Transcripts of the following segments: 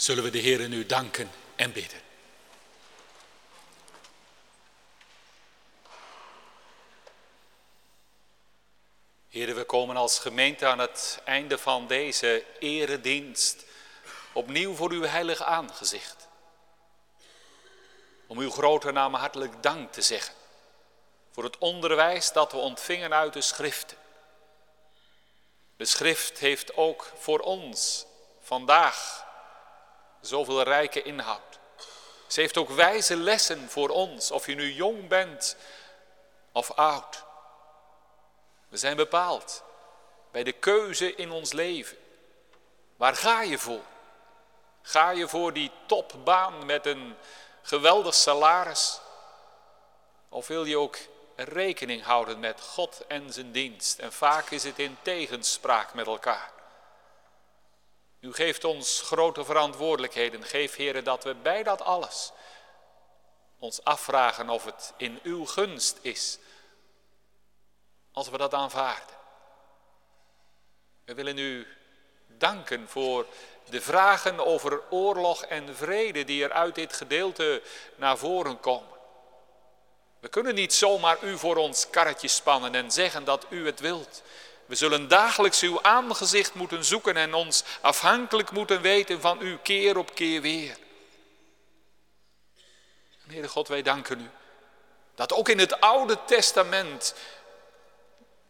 zullen we de Heer nu danken en bidden. Heren, we komen als gemeente aan het einde van deze eredienst opnieuw voor uw heilig aangezicht. Om uw grote naam hartelijk dank te zeggen voor het onderwijs dat we ontvingen uit de schriften. De schrift heeft ook voor ons vandaag zoveel rijke inhoud. Ze heeft ook wijze lessen voor ons, of je nu jong bent of oud. We zijn bepaald bij de keuze in ons leven. Waar ga je voor? Ga je voor die topbaan met een geweldig salaris? Of wil je ook rekening houden met God en zijn dienst? En vaak is het in tegenspraak met elkaar. U geeft ons grote verantwoordelijkheden. Geef, heren, dat we bij dat alles ons afvragen of het in uw gunst is als we dat aanvaarden. We willen u danken voor de vragen over oorlog en vrede die er uit dit gedeelte naar voren komen. We kunnen niet zomaar u voor ons karretje spannen en zeggen dat u het wilt. We zullen dagelijks uw aangezicht moeten zoeken en ons afhankelijk moeten weten van u keer op keer weer. Heere God, wij danken u dat ook in het Oude Testament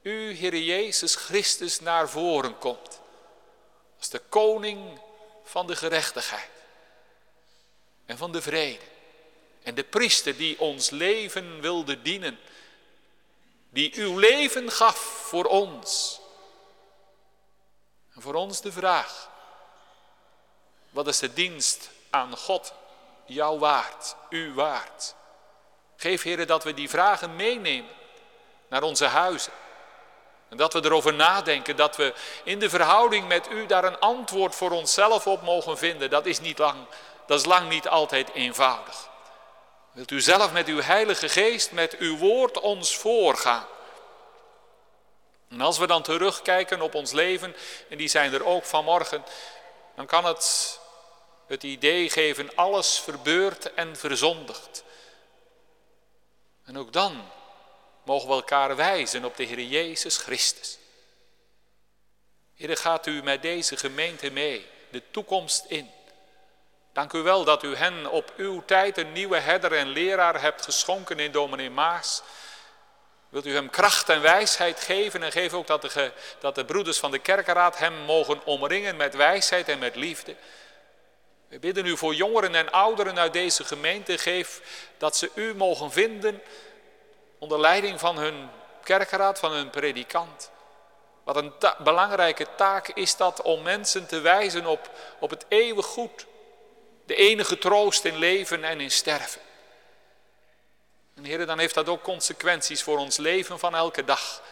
u, Heer Jezus Christus, naar voren komt. Als de koning van de gerechtigheid en van de vrede. En de priester die ons leven wilde dienen. Die uw leven gaf voor ons. En voor ons de vraag. Wat is de dienst aan God jou waard, u waard? Geef Heer dat we die vragen meenemen naar onze huizen en dat we erover nadenken, dat we in de verhouding met u daar een antwoord voor onszelf op mogen vinden. Dat is, niet lang, dat is lang niet altijd eenvoudig. Wilt u zelf met uw Heilige Geest, met uw woord ons voorgaan? En als we dan terugkijken op ons leven, en die zijn er ook vanmorgen, dan kan het het idee geven, alles verbeurt en verzondigt. En ook dan mogen we elkaar wijzen op de Heer Jezus Christus. Heer, gaat u met deze gemeente mee, de toekomst in. Dank u wel dat u hen op uw tijd een nieuwe herder en leraar hebt geschonken in dominee Maas. Wilt u hem kracht en wijsheid geven en geef ook dat de, dat de broeders van de kerkenraad hem mogen omringen met wijsheid en met liefde. We bidden u voor jongeren en ouderen uit deze gemeente, geef dat ze u mogen vinden onder leiding van hun kerkraad, van hun predikant. Wat een belangrijke taak is dat om mensen te wijzen op, op het eeuwig goed. De enige troost in leven en in sterven. En heren, dan heeft dat ook consequenties voor ons leven van elke dag.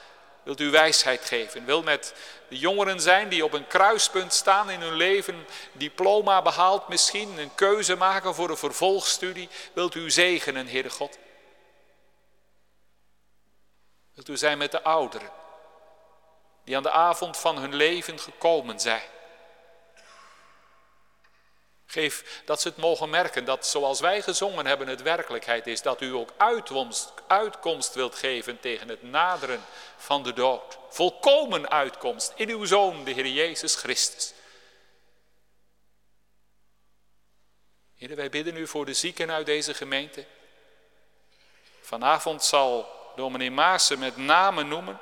Wilt u wijsheid geven? Wil met de jongeren zijn die op een kruispunt staan in hun leven, diploma behaald misschien, een keuze maken voor een vervolgstudie. Wilt u zegenen, Heere God? Wilt u zijn met de ouderen die aan de avond van hun leven gekomen zijn. Geef dat ze het mogen merken dat zoals wij gezongen hebben het werkelijkheid is. Dat u ook uitkomst, uitkomst wilt geven tegen het naderen van de dood. Volkomen uitkomst in uw Zoon, de Heer Jezus Christus. Heer, wij bidden u voor de zieken uit deze gemeente. Vanavond zal dominee Maassen met name noemen.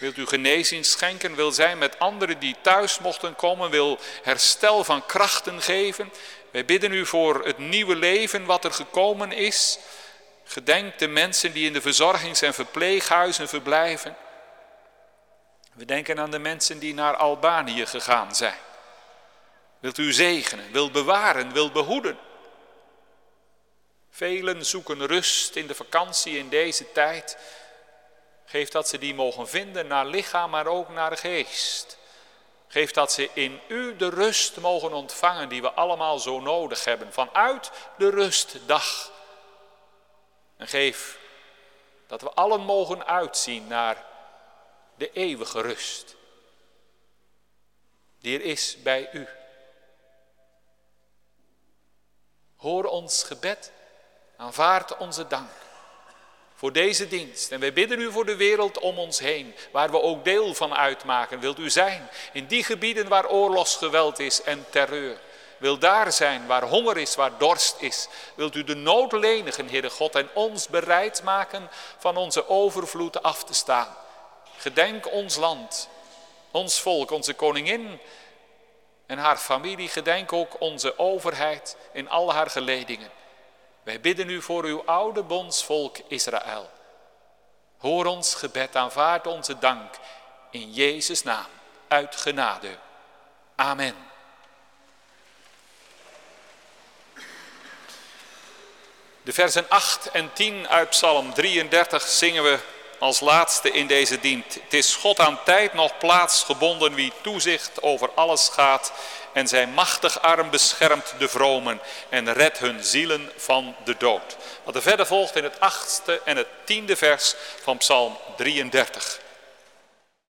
Wilt u genezing schenken? Wil zij met anderen die thuis mochten komen? Wil herstel van krachten geven? Wij bidden u voor het nieuwe leven wat er gekomen is. Gedenk de mensen die in de verzorgings- en verpleeghuizen verblijven. We denken aan de mensen die naar Albanië gegaan zijn. Wilt u zegenen, wil bewaren, wil behoeden. Velen zoeken rust in de vakantie in deze tijd. Geef dat ze die mogen vinden naar lichaam, maar ook naar geest. Geef dat ze in u de rust mogen ontvangen die we allemaal zo nodig hebben. Vanuit de rustdag. En geef dat we allen mogen uitzien naar de eeuwige rust. Die er is bij u. Hoor ons gebed, aanvaard onze dank voor deze dienst. En wij bidden u voor de wereld om ons heen, waar we ook deel van uitmaken. Wilt u zijn in die gebieden waar oorlogsgeweld is en terreur. Wil daar zijn waar honger is, waar dorst is. Wilt u de nood lenigen, Heere God, en ons bereid maken van onze overvloed af te staan. Gedenk ons land, ons volk, onze koningin en haar familie. Gedenk ook onze overheid in al haar geledingen. Wij bidden u voor uw oude bondsvolk Israël. Hoor ons gebed, aanvaard onze dank in Jezus' naam, uit genade. Amen. De versen 8 en 10 uit Psalm 33 zingen we als laatste in deze dient. Het is God aan tijd nog plaats gebonden wie toezicht over alles gaat en zijn machtig arm beschermt de vromen en redt hun zielen van de dood. Wat er verder volgt in het achtste en het tiende vers van Psalm 33.